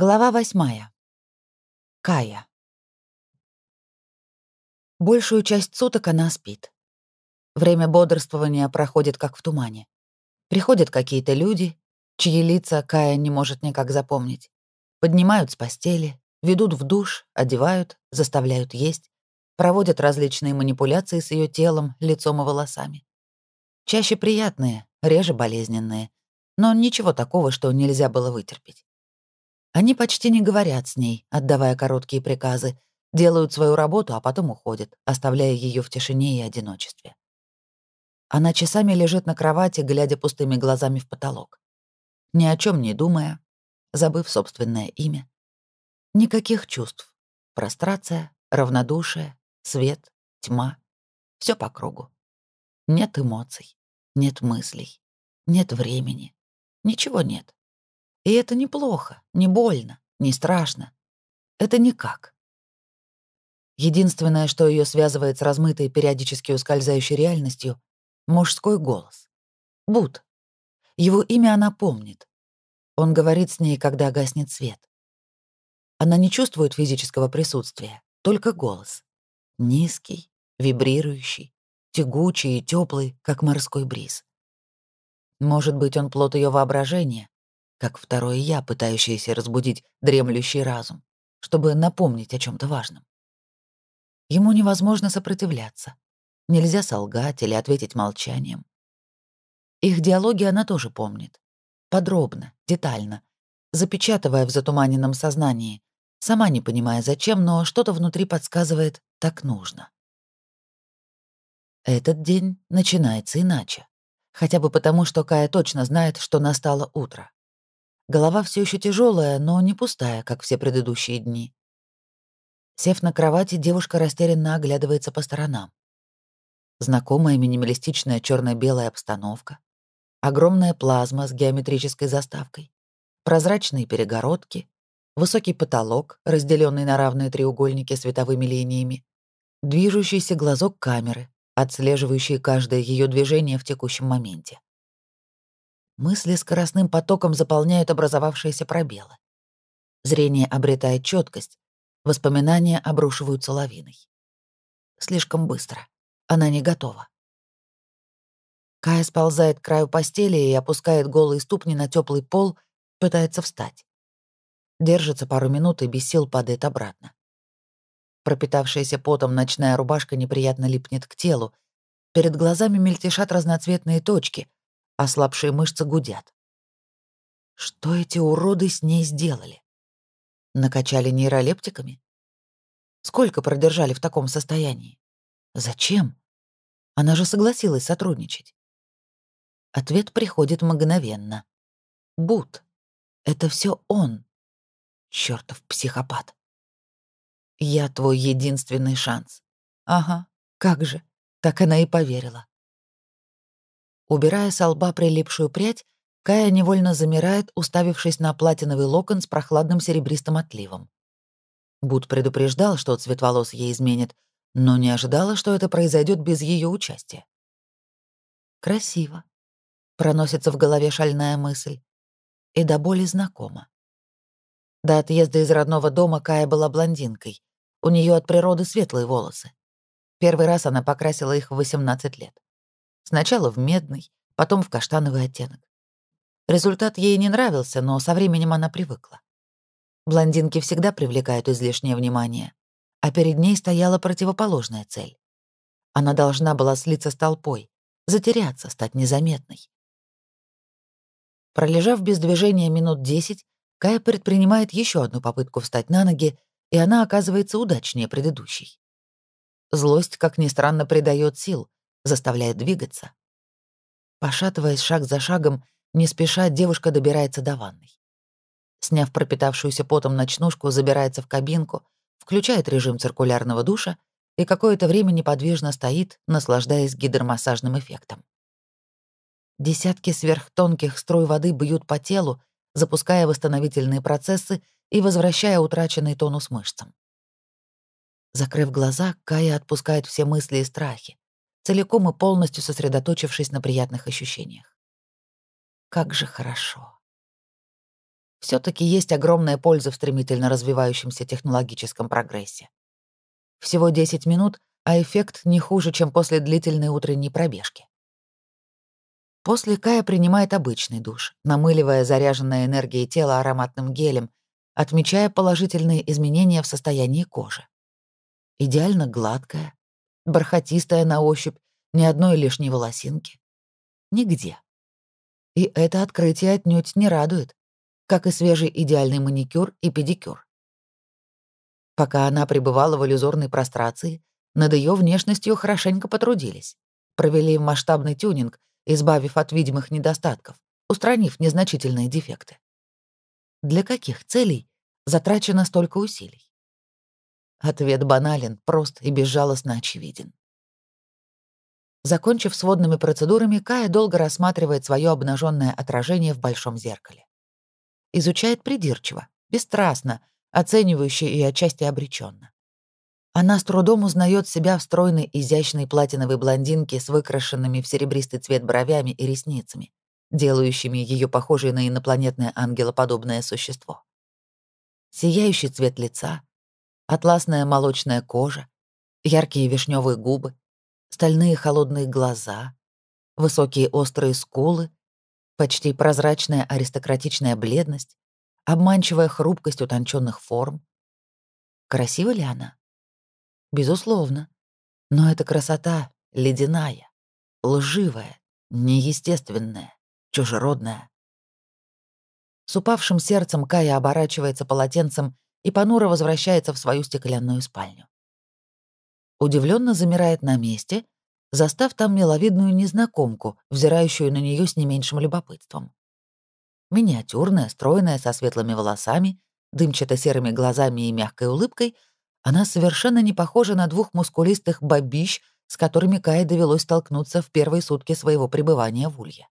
Глава восьмая. Кая. Большую часть суток она спит. Время бодрствования проходит как в тумане. Приходят какие-то люди, чьи лица Кая не может никак запомнить. Поднимают с постели, ведут в душ, одевают, заставляют есть, проводят различные манипуляции с ее телом, лицом и волосами. Чаще приятные, реже болезненные, но ничего такого, что нельзя было вытерпеть. Они почти не говорят с ней, отдавая короткие приказы, делают свою работу, а потом уходят, оставляя ее в тишине и одиночестве. Она часами лежит на кровати, глядя пустыми глазами в потолок. Ни о чем не думая, забыв собственное имя. Никаких чувств. Прострация, равнодушие, свет, тьма. Все по кругу. Нет эмоций, нет мыслей, нет времени. Ничего нет. И это неплохо, не больно, не страшно. Это никак. Единственное, что ее связывает с размытой, периодически ускользающей реальностью — мужской голос. Бут. Его имя она помнит. Он говорит с ней, когда гаснет свет. Она не чувствует физического присутствия, только голос. Низкий, вибрирующий, тягучий и теплый, как морской бриз. Может быть, он плод ее воображения, как второе «я», пытающееся разбудить дремлющий разум, чтобы напомнить о чем то важном. Ему невозможно сопротивляться. Нельзя солгать или ответить молчанием. Их диалоги она тоже помнит. Подробно, детально, запечатывая в затуманенном сознании, сама не понимая зачем, но что-то внутри подсказывает «так нужно». Этот день начинается иначе. Хотя бы потому, что Кая точно знает, что настало утро. Голова все еще тяжелая, но не пустая, как все предыдущие дни. Сев на кровати, девушка растерянно оглядывается по сторонам. Знакомая минималистичная черно белая обстановка, огромная плазма с геометрической заставкой, прозрачные перегородки, высокий потолок, разделенный на равные треугольники световыми линиями, движущийся глазок камеры, отслеживающий каждое ее движение в текущем моменте. Мысли скоростным потоком заполняют образовавшиеся пробелы. Зрение обретает четкость, воспоминания обрушиваются лавиной. Слишком быстро. Она не готова. Кая сползает к краю постели и опускает голые ступни на теплый пол, пытается встать. Держится пару минут и без сил падает обратно. Пропитавшаяся потом ночная рубашка неприятно липнет к телу. Перед глазами мельтешат разноцветные точки, Ослабшие мышцы гудят. Что эти уроды с ней сделали? Накачали нейролептиками? Сколько продержали в таком состоянии? Зачем? Она же согласилась сотрудничать. Ответ приходит мгновенно. Бут. Это все он. Чёртов психопат. Я твой единственный шанс. Ага, как же. Так она и поверила. Убирая с лба прилипшую прядь, Кая невольно замирает, уставившись на платиновый локон с прохладным серебристым отливом. Буд предупреждал, что цвет волос ей изменит, но не ожидала, что это произойдет без ее участия. «Красиво», — проносится в голове шальная мысль, и до боли знакома. До отъезда из родного дома Кая была блондинкой. У нее от природы светлые волосы. Первый раз она покрасила их в 18 лет. Сначала в медный, потом в каштановый оттенок. Результат ей не нравился, но со временем она привыкла. Блондинки всегда привлекают излишнее внимание, а перед ней стояла противоположная цель. Она должна была слиться с толпой, затеряться, стать незаметной. Пролежав без движения минут десять, Кая предпринимает еще одну попытку встать на ноги, и она оказывается удачнее предыдущей. Злость, как ни странно, придает сил, заставляет двигаться. Пошатываясь шаг за шагом, не спеша девушка добирается до ванной. Сняв пропитавшуюся потом ночнушку, забирается в кабинку, включает режим циркулярного душа и какое-то время неподвижно стоит, наслаждаясь гидромассажным эффектом. Десятки сверхтонких струй воды бьют по телу, запуская восстановительные процессы и возвращая утраченный тонус мышцам. Закрыв глаза, Кая отпускает все мысли и страхи, целиком и полностью сосредоточившись на приятных ощущениях. Как же хорошо. все таки есть огромная польза в стремительно развивающемся технологическом прогрессе. Всего 10 минут, а эффект не хуже, чем после длительной утренней пробежки. После Кая принимает обычный душ, намыливая заряженное энергией тело ароматным гелем, отмечая положительные изменения в состоянии кожи. Идеально гладкая, бархатистая на ощупь, ни одной лишней волосинки. Нигде. И это открытие отнюдь не радует, как и свежий идеальный маникюр и педикюр. Пока она пребывала в иллюзорной прострации, над ее внешностью хорошенько потрудились. Провели масштабный тюнинг, избавив от видимых недостатков, устранив незначительные дефекты. Для каких целей затрачено столько усилий? Ответ банален, прост и безжалостно очевиден. Закончив с водными процедурами, Кая долго рассматривает свое обнаженное отражение в большом зеркале. Изучает придирчиво, бесстрастно, оценивающе и отчасти обреченно. Она с трудом узнает себя в стройной изящной платиновой блондинке с выкрашенными в серебристый цвет бровями и ресницами, делающими ее похожей на инопланетное ангелоподобное существо. Сияющий цвет лица, атласная молочная кожа, яркие вишневые губы, стальные холодные глаза, высокие острые скулы, почти прозрачная аристократичная бледность, обманчивая хрупкость утонченных форм. Красива ли она? Безусловно. Но эта красота ледяная, лживая, неестественная, чужеродная. С упавшим сердцем Кая оборачивается полотенцем и понуро возвращается в свою стеклянную спальню удивленно замирает на месте, застав там миловидную незнакомку, взирающую на нее с не меньшим любопытством. Миниатюрная, стройная, со светлыми волосами, дымчато-серыми глазами и мягкой улыбкой, она совершенно не похожа на двух мускулистых бабищ, с которыми Кае довелось столкнуться в первые сутки своего пребывания в Улье.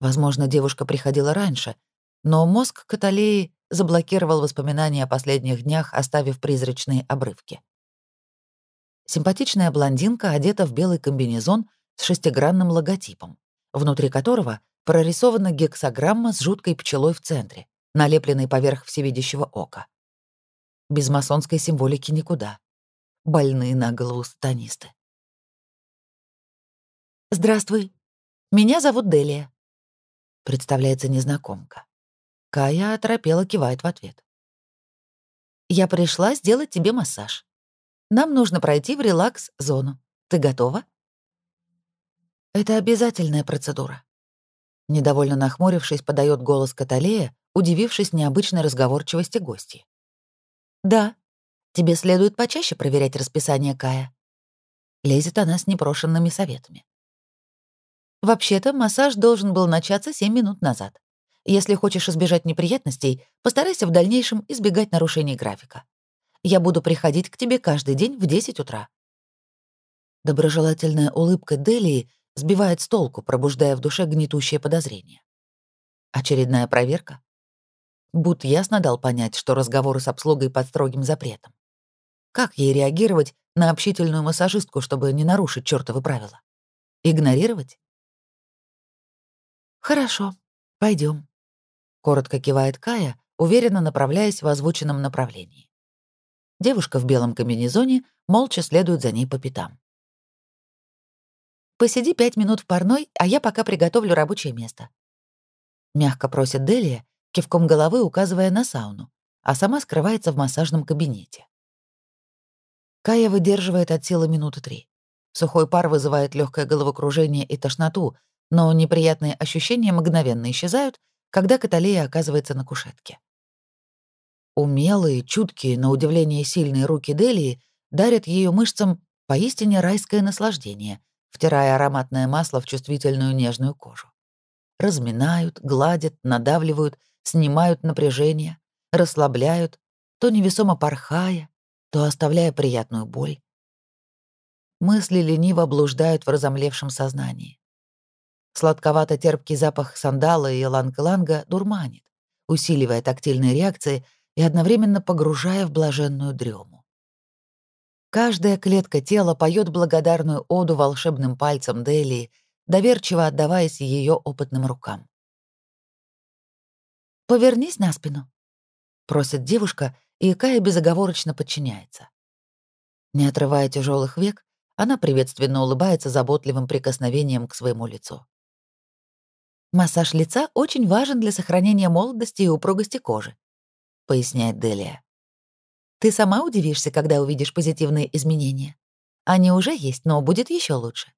Возможно, девушка приходила раньше, но мозг Каталеи заблокировал воспоминания о последних днях, оставив призрачные обрывки. Симпатичная блондинка одета в белый комбинезон с шестигранным логотипом, внутри которого прорисована гексограмма с жуткой пчелой в центре, налепленной поверх всевидящего ока. Без масонской символики никуда. Больные на голову станисты. «Здравствуй. Меня зовут Делия», — представляется незнакомка. Кая оторопела кивает в ответ. «Я пришла сделать тебе массаж. Нам нужно пройти в релакс-зону. Ты готова?» «Это обязательная процедура». Недовольно нахмурившись, подает голос Каталея, удивившись необычной разговорчивости гостей. «Да, тебе следует почаще проверять расписание Кая». Лезет она с непрошенными советами. «Вообще-то массаж должен был начаться 7 минут назад. Если хочешь избежать неприятностей, постарайся в дальнейшем избегать нарушений графика. Я буду приходить к тебе каждый день в 10 утра». Доброжелательная улыбка Делии сбивает с толку, пробуждая в душе гнетущее подозрение. Очередная проверка? Буд ясно дал понять, что разговоры с обслугой под строгим запретом. Как ей реагировать на общительную массажистку, чтобы не нарушить чёртовы правила? Игнорировать? «Хорошо, пойдем, коротко кивает Кая, уверенно направляясь в озвученном направлении. Девушка в белом комбинезоне молча следует за ней по пятам. «Посиди пять минут в парной, а я пока приготовлю рабочее место». Мягко просит Делия, кивком головы указывая на сауну, а сама скрывается в массажном кабинете. Кая выдерживает от силы минуты три. Сухой пар вызывает легкое головокружение и тошноту, но неприятные ощущения мгновенно исчезают, когда Каталея оказывается на кушетке. Умелые, чуткие, на удивление сильные руки Делии дарят ее мышцам поистине райское наслаждение, втирая ароматное масло в чувствительную нежную кожу. Разминают, гладят, надавливают, снимают напряжение, расслабляют, то невесомо порхая, то оставляя приятную боль. Мысли лениво блуждают в разомлевшем сознании. Сладковато-терпкий запах сандала и иланг-иланга дурманит, усиливая тактильные реакции — и одновременно погружая в блаженную дрему. Каждая клетка тела поет благодарную оду волшебным пальцам Делии, доверчиво отдаваясь ее опытным рукам. «Повернись на спину», — просит девушка, и Кая безоговорочно подчиняется. Не отрывая тяжелых век, она приветственно улыбается заботливым прикосновением к своему лицу. «Массаж лица очень важен для сохранения молодости и упругости кожи», — поясняет Делия. «Ты сама удивишься, когда увидишь позитивные изменения. Они уже есть, но будет еще лучше.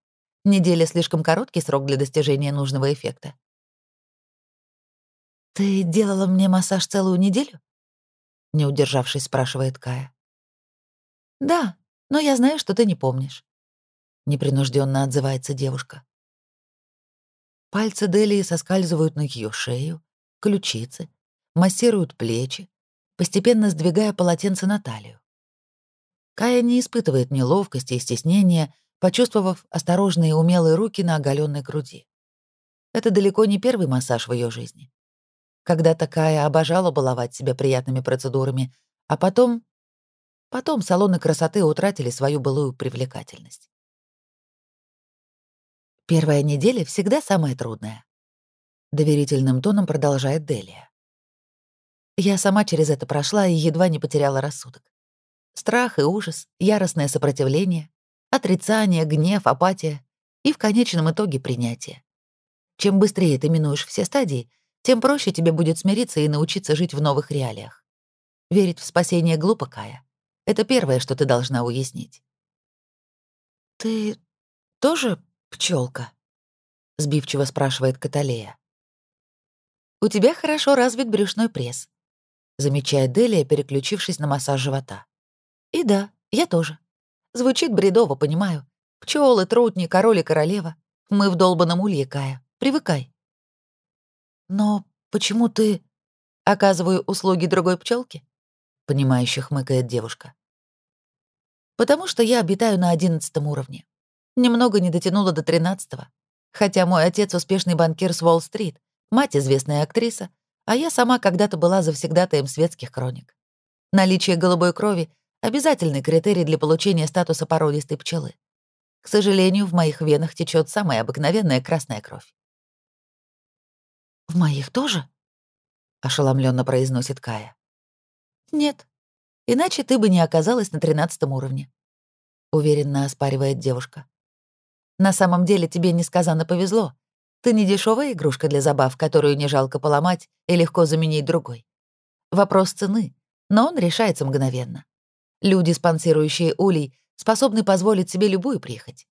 Неделя — слишком короткий срок для достижения нужного эффекта. «Ты делала мне массаж целую неделю?» Не удержавшись, спрашивает Кая. «Да, но я знаю, что ты не помнишь», — непринужденно отзывается девушка. Пальцы Делии соскальзывают на ее шею, ключицы, массируют плечи, постепенно сдвигая полотенце на талию. Кая не испытывает неловкости и стеснения, почувствовав осторожные и умелые руки на оголенной груди. Это далеко не первый массаж в ее жизни. Когда такая обожала баловать себя приятными процедурами, а потом... Потом салоны красоты утратили свою былую привлекательность. Первая неделя всегда самая трудная. Доверительным тоном продолжает Делия. Я сама через это прошла и едва не потеряла рассудок. Страх и ужас, яростное сопротивление, отрицание, гнев, апатия и в конечном итоге принятие. Чем быстрее ты минуешь все стадии, тем проще тебе будет смириться и научиться жить в новых реалиях. Верить в спасение глупо, Кая. Это первое, что ты должна уяснить. «Ты тоже пчелка? сбивчиво спрашивает Каталея. «У тебя хорошо развит брюшной пресс», — замечает Делия, переключившись на массаж живота. «И да, я тоже. Звучит бредово, понимаю. Пчелы, трутни, король и королева. Мы в долбанном улье, Кая. Привыкай. Но почему ты... Оказываю услуги другой пчелки? Понимающе хмыкает девушка. Потому что я обитаю на одиннадцатом уровне. Немного не дотянула до тринадцатого. Хотя мой отец успешный банкир с Уолл-стрит, мать известная актриса, а я сама когда-то была завсегдатаем светских хроник. Наличие голубой крови — обязательный критерий для получения статуса породистой пчелы. К сожалению, в моих венах течет самая обыкновенная красная кровь. «В моих тоже?» — ошеломленно произносит Кая. «Нет, иначе ты бы не оказалась на тринадцатом уровне», — уверенно оспаривает девушка. «На самом деле тебе несказанно повезло. Ты не дешевая игрушка для забав, которую не жалко поломать и легко заменить другой. Вопрос цены, но он решается мгновенно. Люди, спонсирующие улей, способны позволить себе любую прихоть».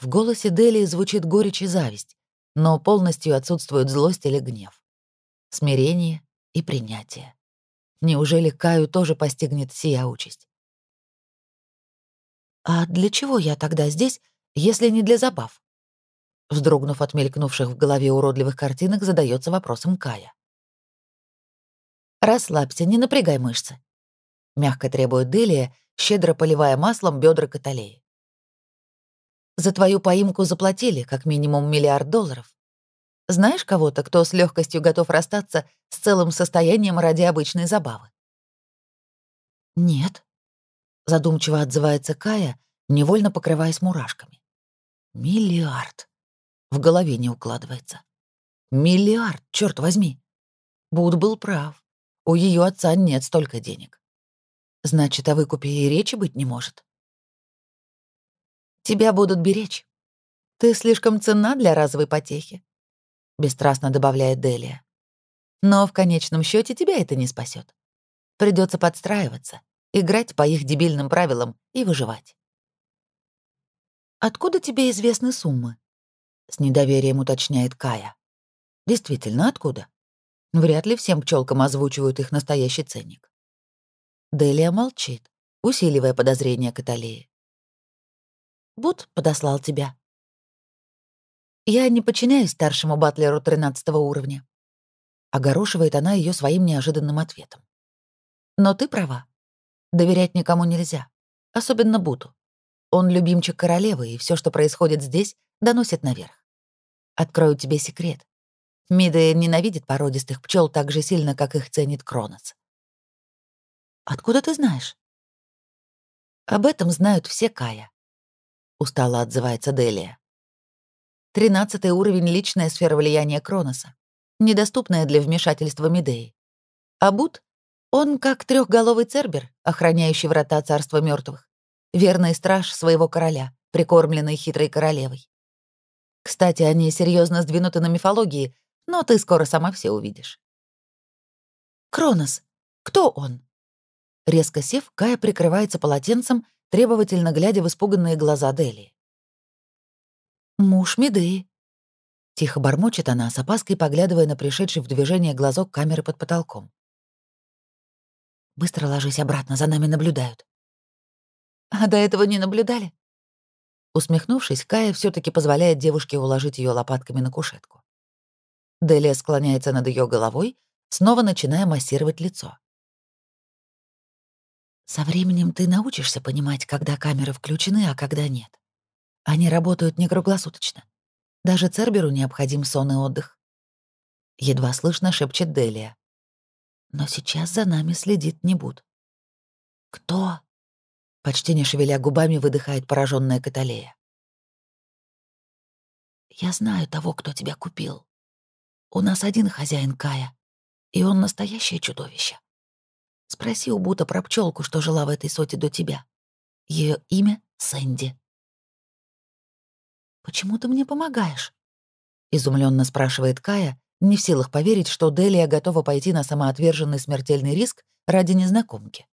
В голосе Дели звучит горечь и зависть, но полностью отсутствуют злость или гнев. Смирение и принятие. Неужели Каю тоже постигнет сия участь? «А для чего я тогда здесь, если не для забав?» Вздрогнув от мелькнувших в голове уродливых картинок, задается вопросом Кая. «Расслабься, не напрягай мышцы», — мягко требует Делия, щедро поливая маслом бедра Каталеи. За твою поимку заплатили как минимум миллиард долларов. Знаешь кого-то, кто с легкостью готов расстаться с целым состоянием ради обычной забавы? Нет, задумчиво отзывается Кая, невольно покрываясь мурашками. Миллиард. В голове не укладывается. Миллиард, черт возьми. Буд был прав. У ее отца нет столько денег. Значит, о выкупе и речи быть не может. Тебя будут беречь. Ты слишком ценна для разовой потехи», — бесстрастно добавляет Делия. «Но в конечном счете тебя это не спасет. Придется подстраиваться, играть по их дебильным правилам и выживать». «Откуда тебе известны суммы?» — с недоверием уточняет Кая. «Действительно, откуда? Вряд ли всем пчелкам озвучивают их настоящий ценник». Делия молчит, усиливая подозрения Каталеи. Бут подослал тебя. Я не подчиняюсь старшему батлеру тринадцатого уровня. Огорошивает она ее своим неожиданным ответом. Но ты права. Доверять никому нельзя. Особенно Буту. Он любимчик королевы, и все, что происходит здесь, доносит наверх. Открою тебе секрет. Мида ненавидит породистых пчел так же сильно, как их ценит Кронос. Откуда ты знаешь? Об этом знают все Кая устало отзывается Делия. Тринадцатый уровень — личная сфера влияния Кроноса. недоступная для вмешательства Медеи. А Бут, он как трехголовый цербер, охраняющий врата царства мертвых, верный страж своего короля, прикормленный хитрой королевой. Кстати, они серьезно сдвинуты на мифологии, но ты скоро сама все увидишь. Кронос. Кто он? Резко сев, Кая прикрывается полотенцем, требовательно глядя в испуганные глаза Дели. «Муж Медеи», — тихо бормочет она, с опаской поглядывая на пришедший в движение глазок камеры под потолком. «Быстро ложись обратно, за нами наблюдают». «А до этого не наблюдали?» Усмехнувшись, Кая все таки позволяет девушке уложить ее лопатками на кушетку. Делия склоняется над ее головой, снова начиная массировать лицо. «Со временем ты научишься понимать, когда камеры включены, а когда нет. Они работают не круглосуточно. Даже Церберу необходим сон и отдых. Едва слышно шепчет Делия. Но сейчас за нами следит Небуд. Кто? Почти не шевеля губами выдыхает пораженная Каталея. Я знаю того, кто тебя купил. У нас один хозяин Кая, и он настоящее чудовище. Спроси у Бута про пчелку, что жила в этой соте до тебя. Ее имя — Сэнди. «Почему ты мне помогаешь?» — изумленно спрашивает Кая, не в силах поверить, что Делия готова пойти на самоотверженный смертельный риск ради незнакомки.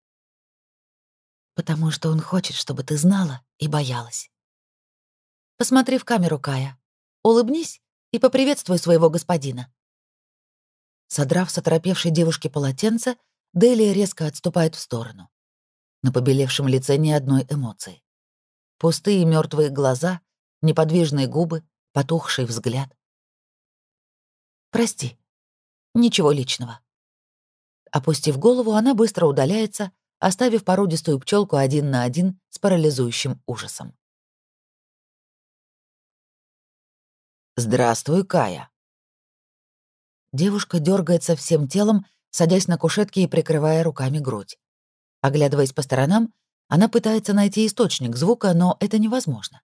«Потому что он хочет, чтобы ты знала и боялась. Посмотри в камеру, Кая. Улыбнись и поприветствуй своего господина». Содрав с оторопевшей девушки полотенце, Делия резко отступает в сторону. На побелевшем лице ни одной эмоции. Пустые мертвые глаза, неподвижные губы, потухший взгляд. «Прости. Ничего личного». Опустив голову, она быстро удаляется, оставив породистую пчелку один на один с парализующим ужасом. «Здравствуй, Кая». Девушка дергается всем телом, садясь на кушетке и прикрывая руками грудь. Оглядываясь по сторонам, она пытается найти источник звука, но это невозможно.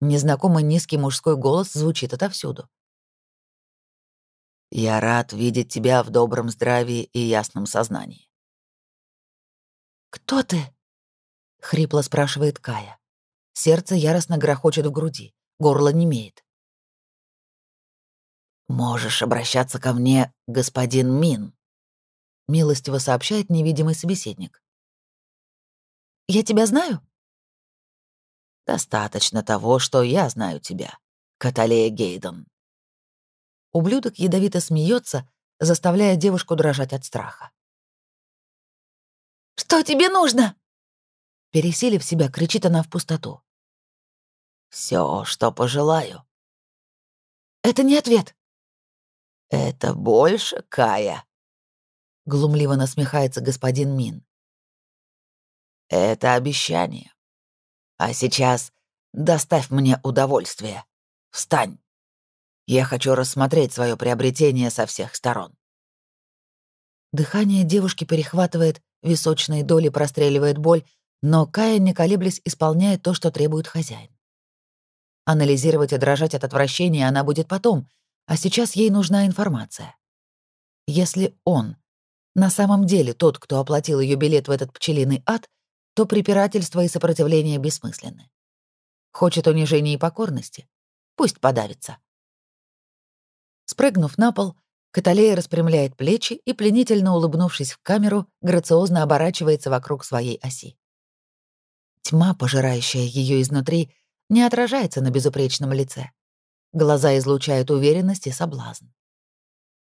Незнакомый низкий мужской голос звучит отовсюду. «Я рад видеть тебя в добром здравии и ясном сознании». «Кто ты?» — хрипло спрашивает Кая. Сердце яростно грохочет в груди, горло немеет. «Можешь обращаться ко мне, господин Мин», — милостиво сообщает невидимый собеседник. «Я тебя знаю?» Достаточно того, что я знаю тебя, Каталея Гейден. Ублюдок ядовито смеется, заставляя девушку дрожать от страха. «Что тебе нужно?» Пересилив себя, кричит она в пустоту. Все, что пожелаю». «Это не ответ». «Это больше, Кая», — глумливо насмехается господин Мин. «Это обещание. А сейчас доставь мне удовольствие. Встань. Я хочу рассмотреть свое приобретение со всех сторон. Дыхание девушки перехватывает, височные доли простреливает боль, но Кая, не колеблясь, исполняет то, что требует хозяин. Анализировать и дрожать от отвращения она будет потом, а сейчас ей нужна информация. Если он на самом деле тот, кто оплатил ее билет в этот пчелиный ад, то препирательство и сопротивление бессмысленны. Хочет унижения и покорности? Пусть подавится. Спрыгнув на пол, Каталея распрямляет плечи и, пленительно улыбнувшись в камеру, грациозно оборачивается вокруг своей оси. Тьма, пожирающая ее изнутри, не отражается на безупречном лице. Глаза излучают уверенность и соблазн.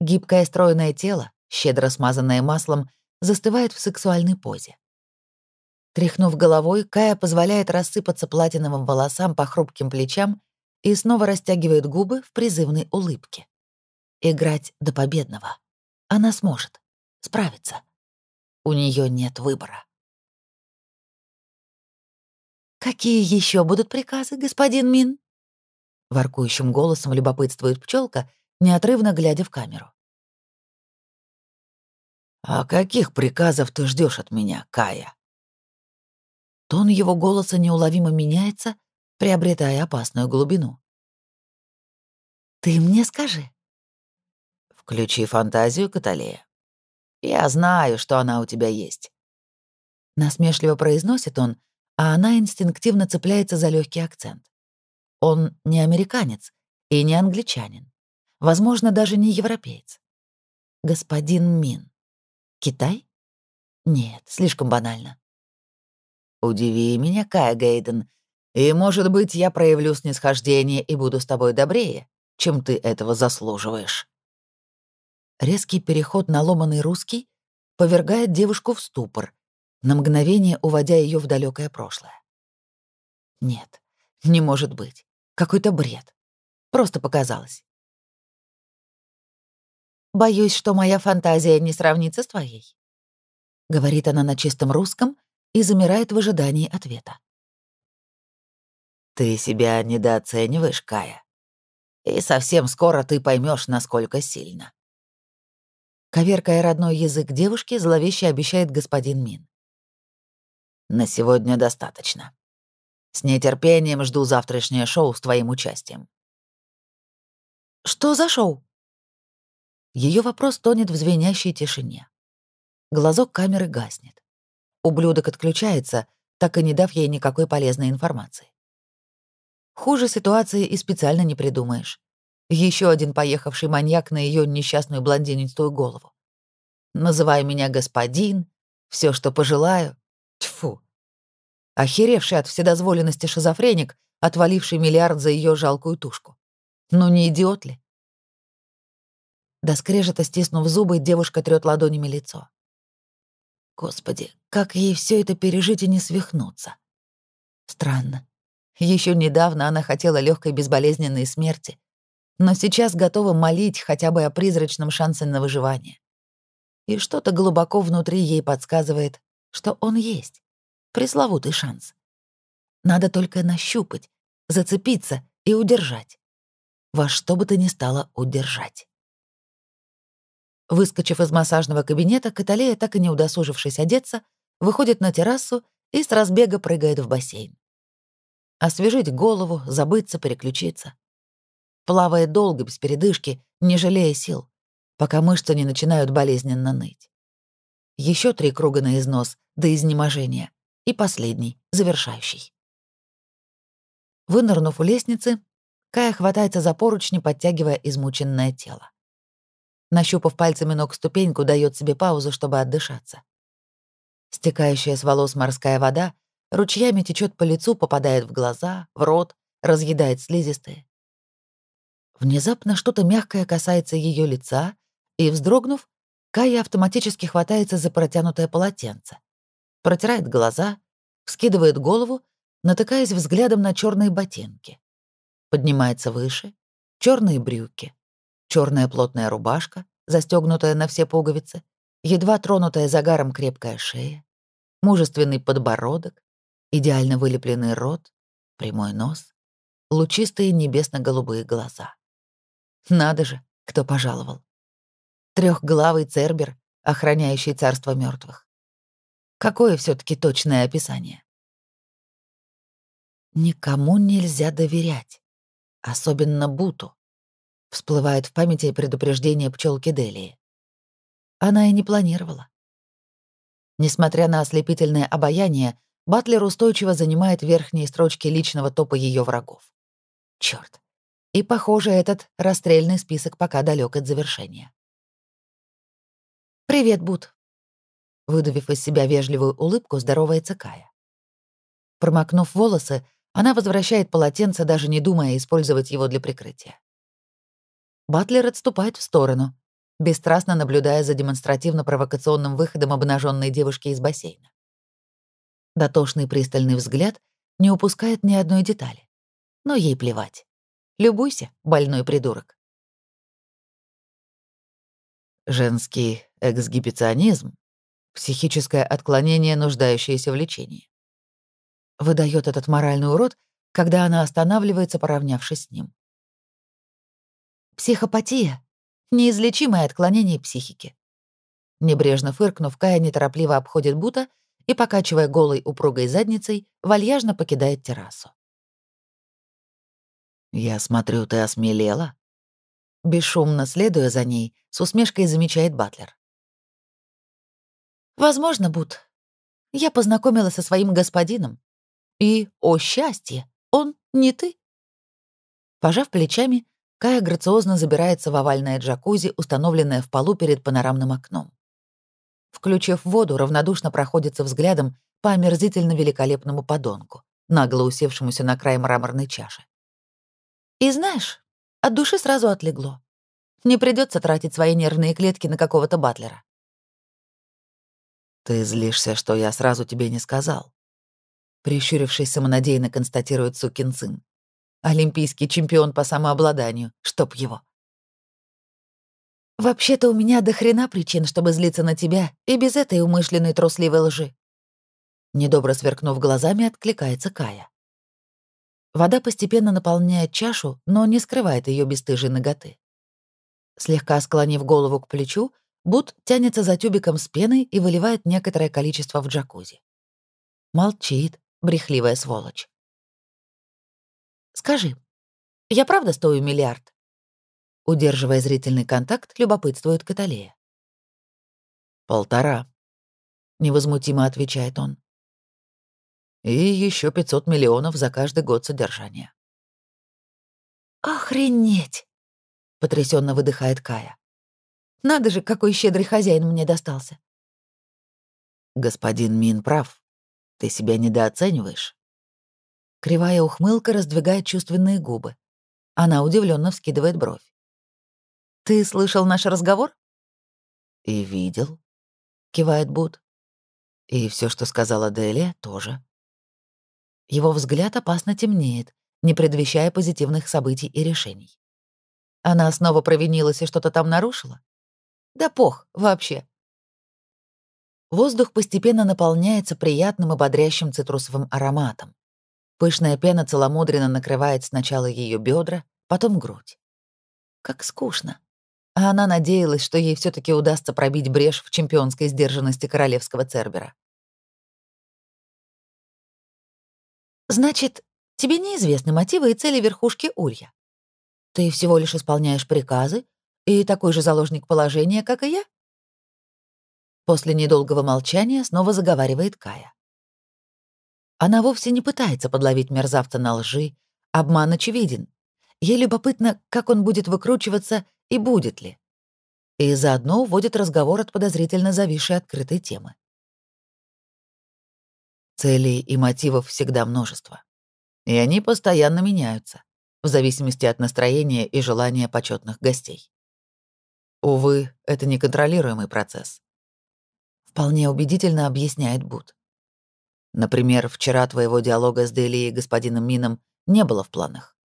Гибкое стройное тело, щедро смазанное маслом, застывает в сексуальной позе. Тряхнув головой, Кая позволяет рассыпаться платиновым волосам по хрупким плечам и снова растягивает губы в призывной улыбке. Играть до победного. Она сможет. Справиться. У нее нет выбора. «Какие еще будут приказы, господин Мин?» Воркующим голосом любопытствует пчелка, неотрывно глядя в камеру. «А каких приказов ты ждешь от меня, Кая?» Тон его голоса неуловимо меняется, приобретая опасную глубину. «Ты мне скажи». «В Включи фантазию, Каталея. Я знаю, что она у тебя есть. Насмешливо произносит он, а она инстинктивно цепляется за легкий акцент. Он не американец и не англичанин. Возможно, даже не европеец. Господин Мин. Китай? Нет, слишком банально. Удиви меня, Кая Гейден, и, может быть, я проявлю снисхождение и буду с тобой добрее, чем ты этого заслуживаешь. Резкий переход на ломаный русский повергает девушку в ступор, на мгновение уводя ее в далекое прошлое. Нет, не может быть. Какой-то бред. Просто показалось. «Боюсь, что моя фантазия не сравнится с твоей», — говорит она на чистом русском и замирает в ожидании ответа. «Ты себя недооцениваешь, Кая. И совсем скоро ты поймешь, насколько сильно». Коверкая родной язык девушки, зловеще обещает господин Мин. «На сегодня достаточно. С нетерпением жду завтрашнее шоу с твоим участием». «Что за шоу?» Ее вопрос тонет в звенящей тишине. Глазок камеры гаснет. Ублюдок отключается, так и не дав ей никакой полезной информации. Хуже ситуации и специально не придумаешь. Еще один поехавший маньяк на ее несчастную блондинистую голову. Называй меня господин, все, что пожелаю. Тьфу. Охеревший от вседозволенности шизофреник, отваливший миллиард за ее жалкую тушку. Ну не идиот ли? До скрежета стиснув зубы, девушка трёт ладонями лицо. Господи, как ей все это пережить и не свихнуться? Странно. Еще недавно она хотела легкой безболезненной смерти, но сейчас готова молить хотя бы о призрачном шансе на выживание. И что-то глубоко внутри ей подсказывает, что он есть. Пресловутый шанс. Надо только нащупать, зацепиться и удержать. Во что бы то ни стало удержать. Выскочив из массажного кабинета, Каталея, так и не удосужившись одеться, выходит на террасу и с разбега прыгает в бассейн. Освежить голову, забыться, переключиться. Плавает долго, без передышки, не жалея сил, пока мышцы не начинают болезненно ныть. Еще три круга на износ, до изнеможения, и последний, завершающий. Вынырнув у лестницы, Кая хватается за поручни, подтягивая измученное тело. Нащупав пальцами ног ступеньку, дает себе паузу, чтобы отдышаться. Стекающая с волос морская вода ручьями течет по лицу, попадает в глаза, в рот, разъедает слизистые. Внезапно что-то мягкое касается ее лица, и, вздрогнув, Кая автоматически хватается за протянутое полотенце, протирает глаза, вскидывает голову, натыкаясь взглядом на черные ботинки. Поднимается выше, черные брюки, черная плотная рубашка, застегнутая на все пуговицы, едва тронутая загаром крепкая шея, мужественный подбородок, идеально вылепленный рот, прямой нос, лучистые небесно-голубые глаза. Надо же, кто пожаловал. Трехглавый цербер, охраняющий царство мертвых. Какое все таки точное описание? Никому нельзя доверять, особенно Буту всплывает в памяти предупреждение пчелки Делии. Она и не планировала. Несмотря на ослепительное обаяние, Батлер устойчиво занимает верхние строчки личного топа ее врагов. Черт! И, похоже, этот расстрельный список пока далек от завершения. «Привет, Бут!» Выдавив из себя вежливую улыбку, здоровается Кая. Промокнув волосы, она возвращает полотенце, даже не думая использовать его для прикрытия. Батлер отступает в сторону, бесстрастно наблюдая за демонстративно-провокационным выходом обнаженной девушки из бассейна. Дотошный пристальный взгляд не упускает ни одной детали. Но ей плевать. Любуйся, больной придурок. Женский эксгибиционизм — психическое отклонение, нуждающееся в лечении. Выдает этот моральный урод, когда она останавливается, поравнявшись с ним. Психопатия — неизлечимое отклонение психики. Небрежно фыркнув, Кая неторопливо обходит Бута и, покачивая голой упругой задницей, вальяжно покидает террасу. «Я смотрю, ты осмелела?» Бесшумно следуя за ней, с усмешкой замечает Батлер. «Возможно, Бут. Я познакомилась со своим господином. И, о счастье, он не ты». Пожав плечами, Кая грациозно забирается в овальное джакузи, установленное в полу перед панорамным окном. Включив воду, равнодушно проходится взглядом по омерзительно великолепному подонку, нагло усевшемуся на край мраморной чаши. И знаешь, от души сразу отлегло. Не придется тратить свои нервные клетки на какого-то батлера. «Ты злишься, что я сразу тебе не сказал», — прищурившись самонадеянно констатирует сукин сын. Олимпийский чемпион по самообладанию, чтоб его. «Вообще-то у меня до хрена причин, чтобы злиться на тебя и без этой умышленной трусливой лжи». Недобро сверкнув глазами, откликается Кая. Вода постепенно наполняет чашу, но не скрывает ее бесстыжей ноготы. Слегка склонив голову к плечу, Бут тянется за тюбиком с пеной и выливает некоторое количество в джакузи. Молчит, брехливая сволочь. «Скажи, я правда стою миллиард?» Удерживая зрительный контакт, любопытствует Каталея. «Полтора», — невозмутимо отвечает он. «И еще 500 миллионов за каждый год содержания». «Охренеть!» — потрясенно выдыхает Кая. «Надо же, какой щедрый хозяин мне достался!» «Господин Мин прав. Ты себя недооцениваешь». Кривая ухмылка раздвигает чувственные губы. Она удивленно вскидывает бровь. «Ты слышал наш разговор?» «И видел», — кивает Буд. «И все, что сказала Делия, тоже». Его взгляд опасно темнеет, не предвещая позитивных событий и решений. Она снова провинилась и что-то там нарушила? Да пох, вообще. Воздух постепенно наполняется приятным и бодрящим цитрусовым ароматом. Пышная пена целомудренно накрывает сначала ее бедра, потом грудь. Как скучно а она надеялась, что ей все таки удастся пробить брешь в чемпионской сдержанности королевского Цербера. «Значит, тебе неизвестны мотивы и цели верхушки Улья. Ты всего лишь исполняешь приказы и такой же заложник положения, как и я?» После недолгого молчания снова заговаривает Кая. Она вовсе не пытается подловить мерзавца на лжи, обман очевиден. Ей любопытно, как он будет выкручиваться и будет ли. И заодно уводит разговор от подозрительно зависшей открытой темы. Целей и мотивов всегда множество. И они постоянно меняются, в зависимости от настроения и желания почетных гостей. Увы, это неконтролируемый процесс. Вполне убедительно объясняет Бут. Например, вчера твоего диалога с Дели и господином Мином не было в планах,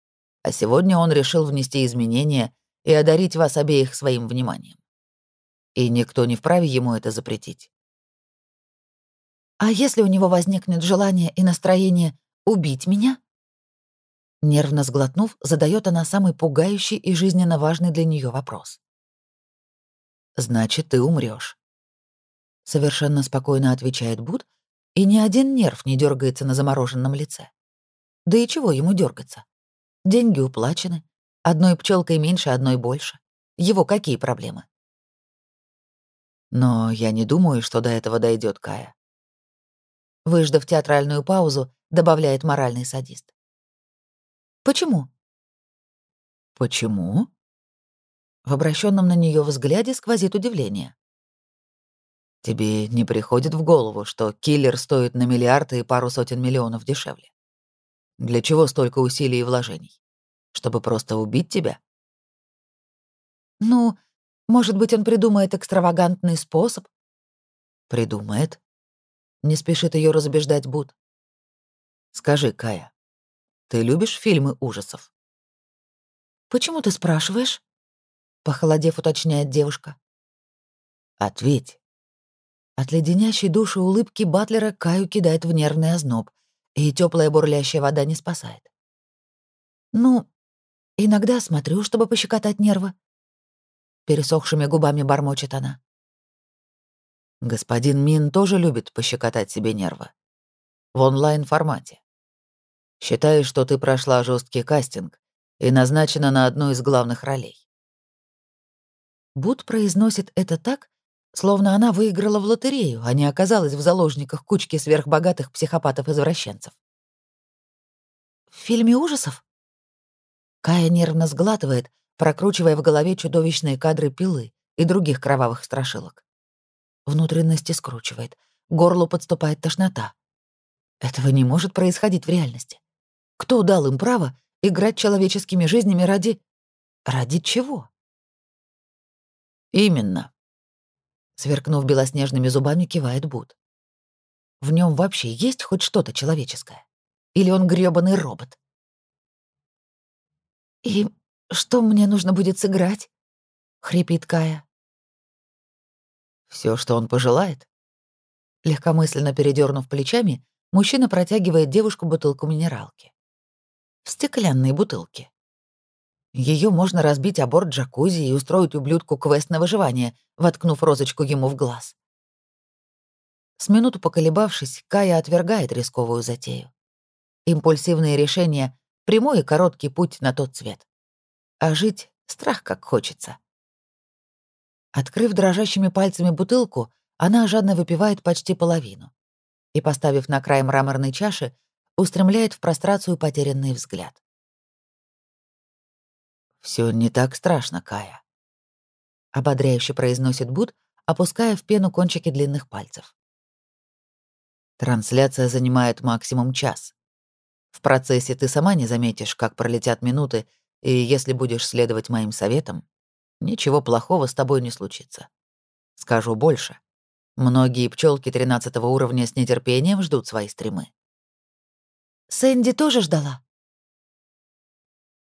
а сегодня он решил внести изменения и одарить вас обеих своим вниманием. И никто не вправе ему это запретить. А если у него возникнет желание и настроение убить меня? Нервно сглотнув, задает она самый пугающий и жизненно важный для нее вопрос. Значит, ты умрешь. Совершенно спокойно отвечает Буд, и ни один нерв не дергается на замороженном лице. Да и чего ему дергаться? Деньги уплачены, Одной пчелкой меньше, одной больше. Его какие проблемы? Но я не думаю, что до этого дойдет Кая. Выждав театральную паузу, добавляет моральный садист. Почему? Почему? В обращенном на нее взгляде сквозит удивление. Тебе не приходит в голову, что киллер стоит на миллиарды и пару сотен миллионов дешевле? Для чего столько усилий и вложений? Чтобы просто убить тебя? Ну, может быть, он придумает экстравагантный способ? Придумает. Не спешит ее разубеждать Буд. Скажи, Кая, ты любишь фильмы ужасов? Почему ты спрашиваешь? Похолодев, уточняет девушка. Ответь. От леденящей души улыбки Батлера Каю кидает в нервный озноб, и теплая бурлящая вода не спасает. Ну, Иногда смотрю, чтобы пощекотать нервы. Пересохшими губами бормочет она. Господин Мин тоже любит пощекотать себе нервы. В онлайн-формате. Считаю, что ты прошла жесткий кастинг и назначена на одну из главных ролей. Буд произносит это так, словно она выиграла в лотерею, а не оказалась в заложниках кучки сверхбогатых психопатов-извращенцев. «В фильме ужасов?» Кая нервно сглатывает, прокручивая в голове чудовищные кадры пилы и других кровавых страшилок. Внутренности скручивает, горлу подступает тошнота. Этого не может происходить в реальности. Кто дал им право играть человеческими жизнями ради... Ради чего? Именно. Сверкнув белоснежными зубами, кивает Буд. В нем вообще есть хоть что-то человеческое? Или он грёбаный робот? «И что мне нужно будет сыграть?» — хрипит Кая. Все, что он пожелает». Легкомысленно передернув плечами, мужчина протягивает девушку бутылку минералки. В стеклянной бутылке. Ее можно разбить о борт джакузи и устроить ублюдку квест на выживание, воткнув розочку ему в глаз. С минуту поколебавшись, Кая отвергает рисковую затею. Импульсивные решения — прямой и короткий путь на тот свет. А жить — страх как хочется. Открыв дрожащими пальцами бутылку, она жадно выпивает почти половину и, поставив на край мраморной чаши, устремляет в прострацию потерянный взгляд. Все не так страшно, Кая», — ободряюще произносит Буд, опуская в пену кончики длинных пальцев. Трансляция занимает максимум час. В процессе ты сама не заметишь, как пролетят минуты, и если будешь следовать моим советам, ничего плохого с тобой не случится. Скажу больше. Многие пчелки 13 уровня с нетерпением ждут свои стримы. Сэнди тоже ждала?